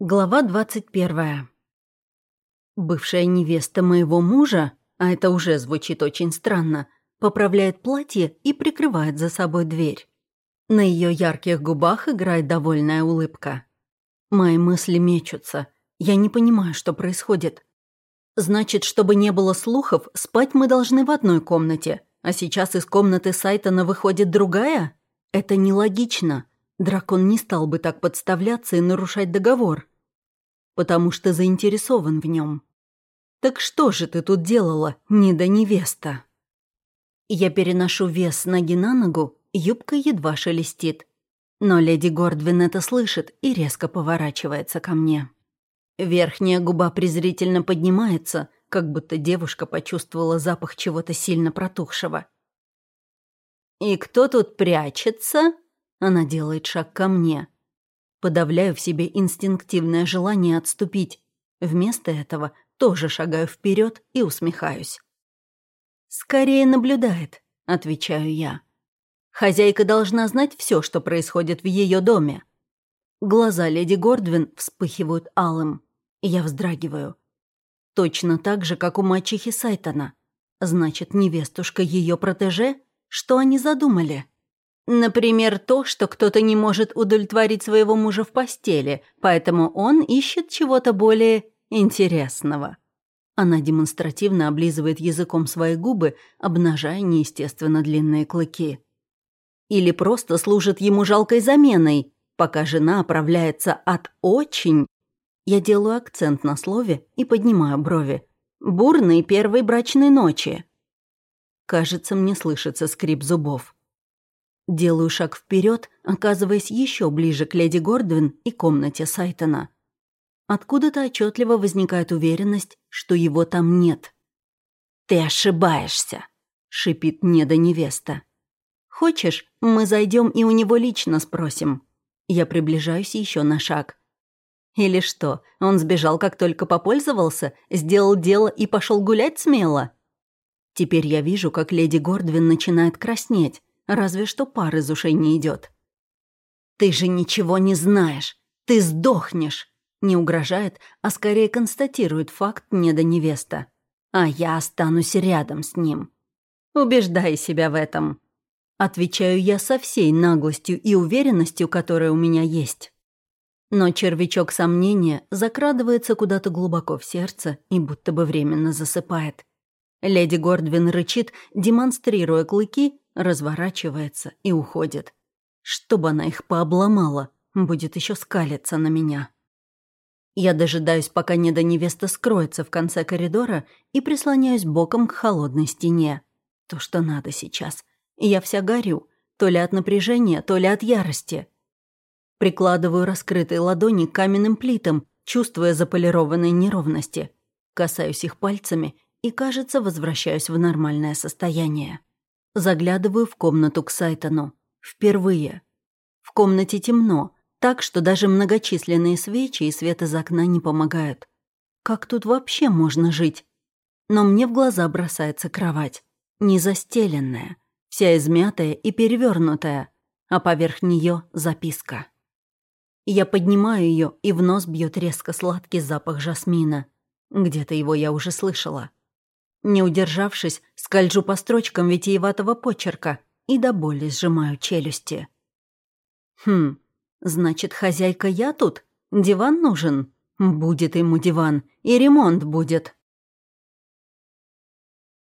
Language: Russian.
Глава 21. Бывшая невеста моего мужа, а это уже звучит очень странно, поправляет платье и прикрывает за собой дверь. На ее ярких губах играет довольная улыбка. Мои мысли мечутся. Я не понимаю, что происходит. Значит, чтобы не было слухов, спать мы должны в одной комнате, а сейчас из комнаты Сайтона выходит другая? Это нелогично. Дракон не стал бы так подставляться и нарушать договор. Потому что заинтересован в нем. Так что же ты тут делала, не до невеста? Я переношу вес ноги на ногу, юбка едва шелестит. Но леди Гордвин это слышит и резко поворачивается ко мне. Верхняя губа презрительно поднимается, как будто девушка почувствовала запах чего-то сильно протухшего. «И кто тут прячется?» Она делает шаг ко мне. Подавляю в себе инстинктивное желание отступить. Вместо этого тоже шагаю вперед и усмехаюсь. «Скорее наблюдает», — отвечаю я. «Хозяйка должна знать все, что происходит в ее доме». Глаза леди Гордвин вспыхивают алым. Я вздрагиваю. Точно так же, как у мачехи Сайтона. Значит, невестушка ее протеже? Что они задумали?» Например, то, что кто-то не может удовлетворить своего мужа в постели, поэтому он ищет чего-то более интересного. Она демонстративно облизывает языком свои губы, обнажая неестественно длинные клыки. Или просто служит ему жалкой заменой, пока жена оправляется от «очень». Я делаю акцент на слове и поднимаю брови. «Бурной первой брачной ночи». Кажется, мне слышится скрип зубов. Делаю шаг вперед, оказываясь еще ближе к леди Гордвин и комнате Сайтона. Откуда-то отчетливо возникает уверенность, что его там нет. «Ты ошибаешься», — шипит неда невеста. «Хочешь, мы зайдем и у него лично спросим?» Я приближаюсь еще на шаг. Или что, он сбежал, как только попользовался, сделал дело и пошел гулять смело? Теперь я вижу, как леди Гордвин начинает краснеть, разве что пар из ушей не идет. «Ты же ничего не знаешь! Ты сдохнешь!» Не угрожает, а скорее констатирует факт недоневеста. А я останусь рядом с ним. Убеждай себя в этом. Отвечаю я со всей наглостью и уверенностью, которая у меня есть. Но червячок сомнения закрадывается куда-то глубоко в сердце и будто бы временно засыпает. Леди Гордвин рычит, демонстрируя клыки, разворачивается и уходит. Чтобы она их пообломала, будет еще скалиться на меня. Я дожидаюсь, пока недо невеста скроется в конце коридора и прислоняюсь боком к холодной стене. То, что надо сейчас. Я вся горю, то ли от напряжения, то ли от ярости. Прикладываю раскрытые ладони к каменным плитам, чувствуя заполированные неровности. Касаюсь их пальцами и, кажется, возвращаюсь в нормальное состояние. Заглядываю в комнату к Сайтону. Впервые. В комнате темно, так что даже многочисленные свечи и свет из окна не помогают. Как тут вообще можно жить? Но мне в глаза бросается кровать. Не застеленная, вся измятая и перевернутая, а поверх нее записка. Я поднимаю ее, и в нос бьет резко сладкий запах жасмина. Где-то его я уже слышала. Не удержавшись, скольжу по строчкам витиеватого почерка и до боли сжимаю челюсти. Хм, значит, хозяйка я тут? Диван нужен? Будет ему диван, и ремонт будет.